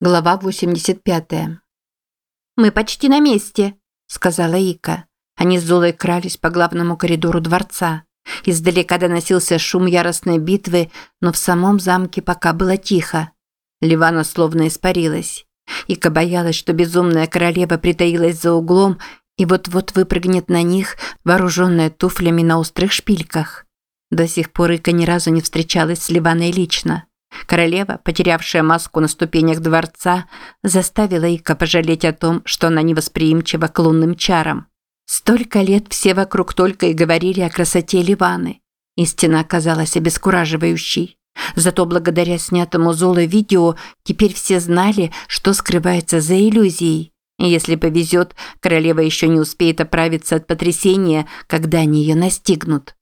Глава 85. «Мы почти на месте», – сказала Ика. Они с Золой крались по главному коридору дворца. Издалека доносился шум яростной битвы, но в самом замке пока было тихо. Ливана словно испарилась. Ика боялась, что безумная королева притаилась за углом и вот-вот выпрыгнет на них, вооруженная туфлями на острых шпильках. До сих пор Ика ни разу не встречалась с Ливаной лично. Королева, потерявшая маску на ступенях дворца, заставила Ика пожалеть о том, что она невосприимчива к лунным чарам. Столько лет все вокруг только и говорили о красоте Ливаны. Истина оказалась обескураживающей. Зато благодаря снятому Золой видео теперь все знали, что скрывается за иллюзией. И если повезет, королева еще не успеет оправиться от потрясения, когда они ее настигнут.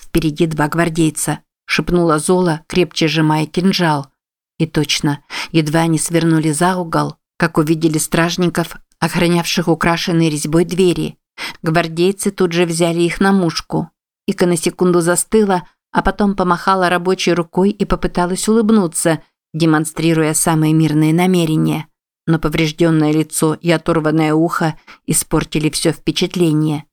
Впереди два гвардейца – шепнула Зола, крепче сжимая кинжал. И точно, едва они свернули за угол, как увидели стражников, охранявших украшенные резьбой двери. Гвардейцы тут же взяли их на мушку. Ика на секунду застыла, а потом помахала рабочей рукой и попыталась улыбнуться, демонстрируя самые мирные намерения. Но поврежденное лицо и оторванное ухо испортили все впечатление.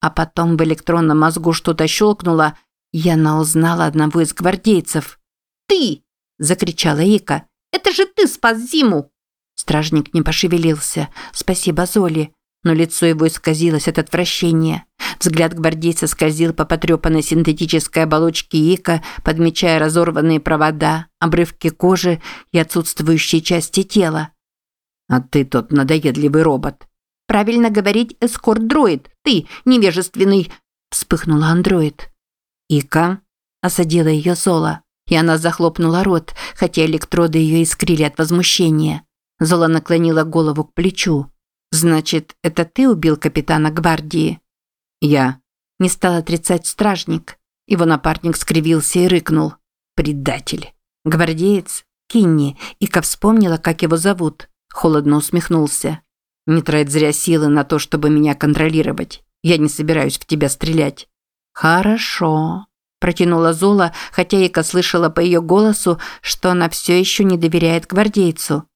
А потом в электронном мозгу что-то щелкнуло, Яна узнала одного из гвардейцев. «Ты!» – закричала Ика. «Это же ты спас Зиму!» Стражник не пошевелился. Спасибо Золи. Но лицо его исказилось от отвращения. Взгляд гвардейца скользил по потрепанной синтетической оболочке Ика, подмечая разорванные провода, обрывки кожи и отсутствующие части тела. «А ты тот надоедливый робот». «Правильно говорить эскорт-дроид. Ты, невежественный...» Вспыхнула андроид. «Ика?» – осадила ее Зола. И она захлопнула рот, хотя электроды ее искрили от возмущения. Зола наклонила голову к плечу. «Значит, это ты убил капитана гвардии?» «Я». Не стал отрицать стражник. Его напарник скривился и рыкнул. «Предатель». Гвардеец, Кинни, Ика вспомнила, как его зовут. Холодно усмехнулся. «Не трать зря силы на то, чтобы меня контролировать. Я не собираюсь в тебя стрелять. «Хорошо», – протянула Зола, хотя Ика слышала по ее голосу, что она все еще не доверяет гвардейцу.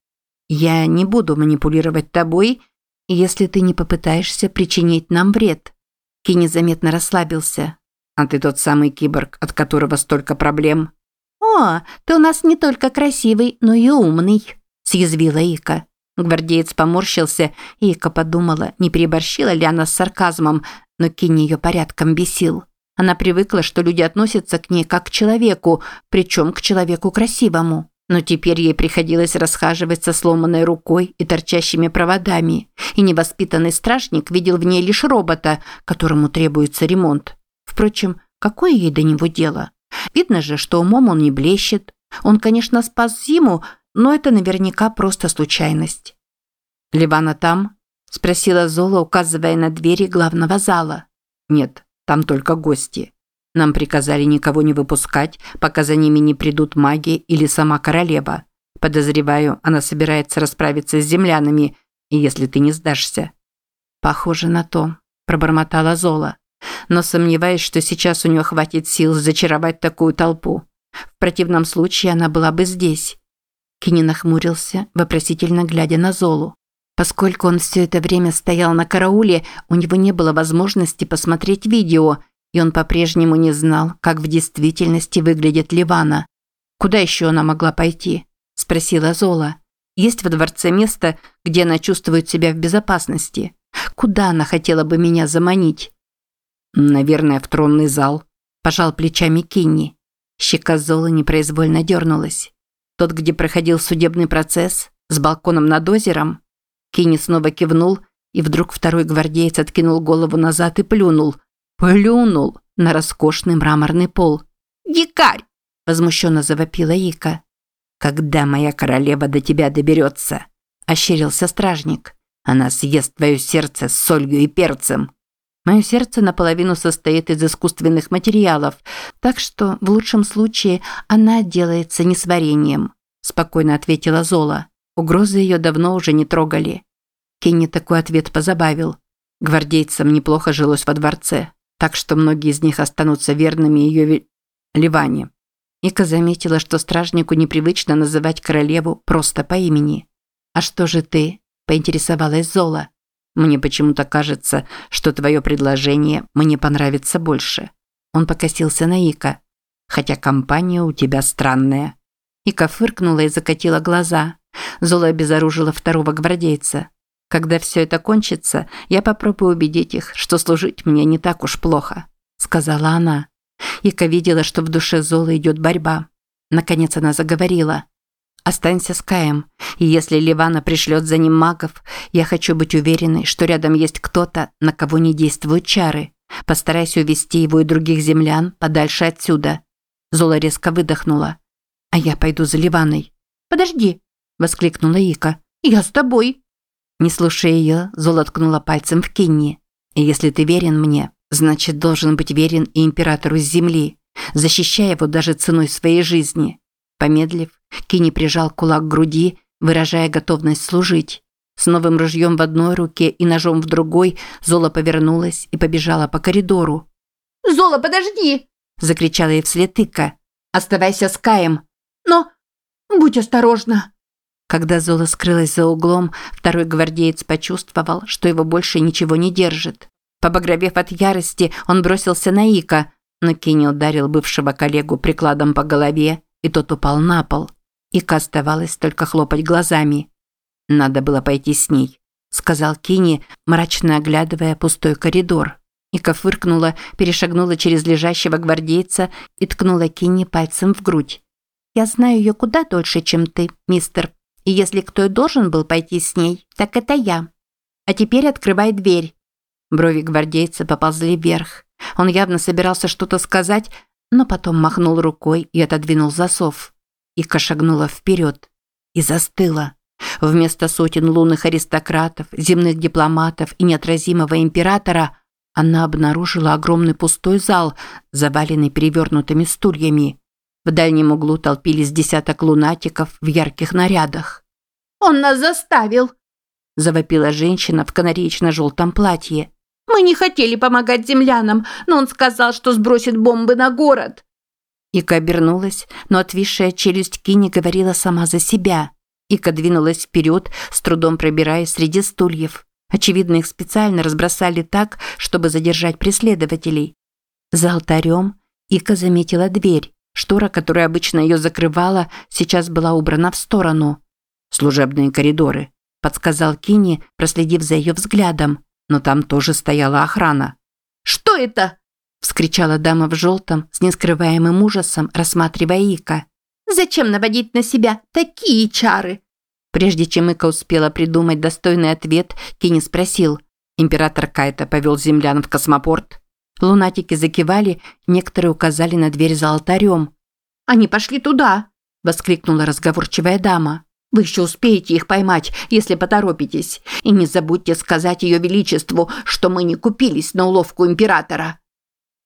«Я не буду манипулировать тобой, если ты не попытаешься причинить нам вред». Ки незаметно расслабился. «А ты тот самый киборг, от которого столько проблем?» «О, ты у нас не только красивый, но и умный», – съязвила Ика. Гвардеец поморщился, и Ика подумала, не переборщила ли она с сарказмом, но Кини ее порядком бесил. Она привыкла, что люди относятся к ней как к человеку, причем к человеку красивому. Но теперь ей приходилось расхаживать со сломанной рукой и торчащими проводами, и невоспитанный стражник видел в ней лишь робота, которому требуется ремонт. Впрочем, какое ей до него дело? Видно же, что умом он не блещет. Он, конечно, спас зиму, но это наверняка просто случайность. «Ливана там?» – спросила Зола, указывая на двери главного зала. «Нет, там только гости. Нам приказали никого не выпускать, пока за ними не придут маги или сама королева. Подозреваю, она собирается расправиться с землянами, если ты не сдашься». «Похоже на то», – пробормотала Зола. «Но сомневаюсь, что сейчас у нее хватит сил зачаровать такую толпу. В противном случае она была бы здесь». Кини нахмурился, вопросительно глядя на Золу. Поскольку он все это время стоял на карауле, у него не было возможности посмотреть видео, и он по-прежнему не знал, как в действительности выглядит Ливана. «Куда еще она могла пойти?» – спросила Зола. «Есть во дворце место, где она чувствует себя в безопасности? Куда она хотела бы меня заманить?» «Наверное, в тронный зал», – пожал плечами Кинни. Щека Золы непроизвольно дернулась. «Тот, где проходил судебный процесс? С балконом над озером?» Кини снова кивнул, и вдруг второй гвардеец откинул голову назад и плюнул. Плюнул на роскошный мраморный пол. «Дикарь!» – возмущенно завопила Ика. «Когда моя королева до тебя доберется?» – ощерился стражник. «Она съест твое сердце с солью и перцем». Мое сердце наполовину состоит из искусственных материалов, так что в лучшем случае она отделается несварением», – спокойно ответила Зола. Угрозы ее давно уже не трогали. Кенни такой ответ позабавил. Гвардейцам неплохо жилось во дворце, так что многие из них останутся верными ее ви... Ливане. Ика заметила, что стражнику непривычно называть королеву просто по имени. «А что же ты?» – поинтересовалась Зола. «Мне почему-то кажется, что твое предложение мне понравится больше». Он покосился на Ика. «Хотя компания у тебя странная». Ика фыркнула и закатила глаза. Зола обезоружила второго гвардейца. «Когда все это кончится, я попробую убедить их, что служить мне не так уж плохо», – сказала она. Ика видела, что в душе Золы идет борьба. Наконец она заговорила. «Останься с Каем, и если Ливана пришлет за ним магов, я хочу быть уверенной, что рядом есть кто-то, на кого не действуют чары. Постарайся увести его и других землян подальше отсюда». Зола резко выдохнула. «А я пойду за Ливаной». «Подожди», – воскликнула Ика. «Я с тобой». Не слушая ее, Зола ткнула пальцем в Кинни. «Если ты верен мне, значит, должен быть верен и императору с земли, защищая его даже ценой своей жизни». Помедлив, Кинни прижал кулак к груди, выражая готовность служить. С новым ружьем в одной руке и ножом в другой Зола повернулась и побежала по коридору. «Зола, подожди!» – закричала ей вслед Ика. «Оставайся с Каем!» «Но будь осторожна!» Когда Зола скрылась за углом, второй гвардеец почувствовал, что его больше ничего не держит. Побагровев от ярости, он бросился на Ика, но Кенни ударил бывшего коллегу прикладом по голове, и тот упал на пол. Ика оставалось только хлопать глазами. «Надо было пойти с ней», – сказал Кенни, мрачно оглядывая пустой коридор. Ика фыркнула, перешагнула через лежащего гвардейца и ткнула Кенни пальцем в грудь. «Я знаю ее куда дольше, чем ты, мистер и если кто и должен был пойти с ней, так это я. А теперь открывай дверь». Брови гвардейца поползли вверх. Он явно собирался что-то сказать, но потом махнул рукой и отодвинул засов. Ика шагнула вперед и застыла. Вместо сотен лунных аристократов, земных дипломатов и неотразимого императора она обнаружила огромный пустой зал, заваленный перевернутыми стульями. В дальнем углу толпились десяток лунатиков в ярких нарядах. «Он нас заставил!» – завопила женщина в канареечно-желтом платье. «Мы не хотели помогать землянам, но он сказал, что сбросит бомбы на город!» Ика обернулась, но отвисшая челюсть Кини говорила сама за себя. Ика двинулась вперед, с трудом пробираясь среди стульев. Очевидно, их специально разбросали так, чтобы задержать преследователей. За алтарем Ика заметила дверь. Штора, которая обычно ее закрывала, сейчас была убрана в сторону. «Служебные коридоры», – подсказал Кини, проследив за ее взглядом. Но там тоже стояла охрана. «Что это?» – вскричала дама в желтом с нескрываемым ужасом, рассматривая Ика. «Зачем наводить на себя такие чары?» Прежде чем Ика успела придумать достойный ответ, Кини спросил. «Император Кайта повел землян в космопорт?» Лунатики закивали, некоторые указали на дверь за алтарем. «Они пошли туда!» – воскликнула разговорчивая дама. «Вы еще успеете их поймать, если поторопитесь. И не забудьте сказать ее величеству, что мы не купились на уловку императора».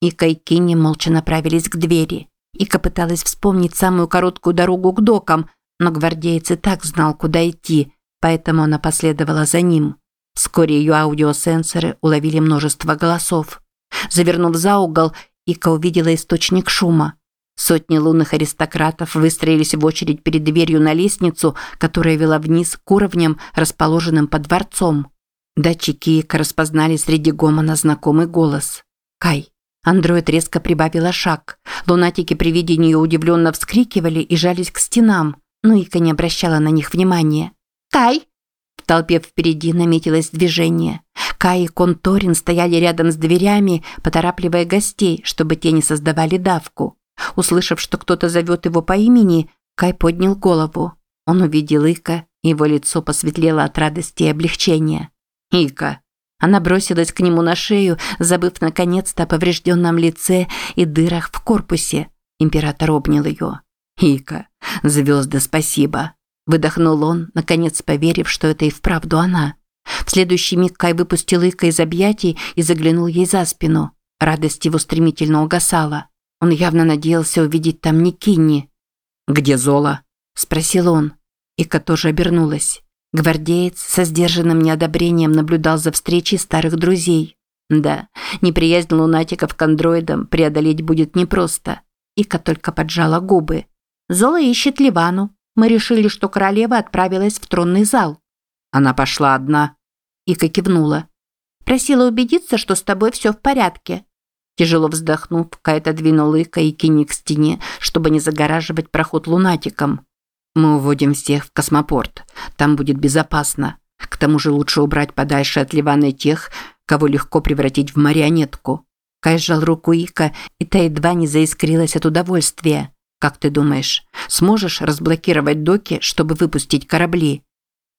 Ика и Кинни молча направились к двери. Ика пыталась вспомнить самую короткую дорогу к докам, но гвардеец и так знал, куда идти, поэтому она последовала за ним. Вскоре ее аудиосенсоры уловили множество голосов. Завернув за угол, Ика увидела источник шума. Сотни лунных аристократов выстроились в очередь перед дверью на лестницу, которая вела вниз к уровням, расположенным под дворцом. Датчики Ика распознали среди гомона знакомый голос. «Кай». Андроид резко прибавила шаг. Лунатики при виде нее удивленно вскрикивали и жались к стенам, но Ика не обращала на них внимания. «Кай!» В толпе впереди наметилось движение. Кай и Конторин стояли рядом с дверями, поторапливая гостей, чтобы те не создавали давку. Услышав, что кто-то зовет его по имени, Кай поднял голову. Он увидел Ика, и его лицо посветлело от радости и облегчения. «Ика!» Она бросилась к нему на шею, забыв наконец-то о поврежденном лице и дырах в корпусе. Император обнял ее. «Ика, звезды, спасибо!» Выдохнул он, наконец поверив, что это и вправду она. В следующий миг Кай выпустил Ика из объятий и заглянул ей за спину. Радость его стремительно угасала. Он явно надеялся увидеть там не Кинни. «Где Зола?» – спросил он. Ика тоже обернулась. Гвардеец со сдержанным неодобрением наблюдал за встречей старых друзей. Да, неприязнь лунатиков к андроидам преодолеть будет непросто. Ика только поджала губы. Зола ищет Ливану. Мы решили, что королева отправилась в тронный зал. Она пошла одна. Ика кивнула. Просила убедиться, что с тобой все в порядке. Тяжело вздохнув, Кай отодвинул Ика и Кини к стене, чтобы не загораживать проход лунатикам. «Мы уводим всех в космопорт. Там будет безопасно. К тому же лучше убрать подальше от Ливана тех, кого легко превратить в марионетку». Кай сжал руку Ика, и та едва не заискрилась от удовольствия. «Как ты думаешь, сможешь разблокировать доки, чтобы выпустить корабли?»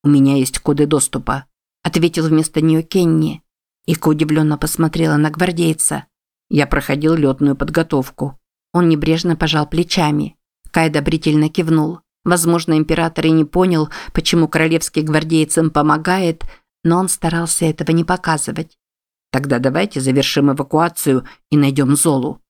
«У меня есть коды доступа», – ответил вместо нее Кенни. Ика удивленно посмотрела на гвардейца. Я проходил летную подготовку. Он небрежно пожал плечами. Кай одобрительно кивнул. Возможно, император и не понял, почему королевский гвардеец им помогает, но он старался этого не показывать. Тогда давайте завершим эвакуацию и найдем Золу.